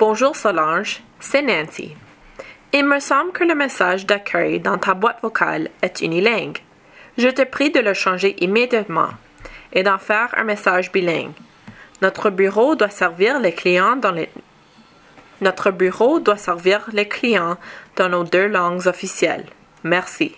Bonjour Solange, c'est Nancy. Il me semble que le message d'accueil dans ta boîte vocale est unilingue. Je te prie de le changer immédiatement et d'en faire un message bilingue. Notre bureau doit servir les clients dans notre bureau doit servir les clients dans nos deux langues officielles. Merci.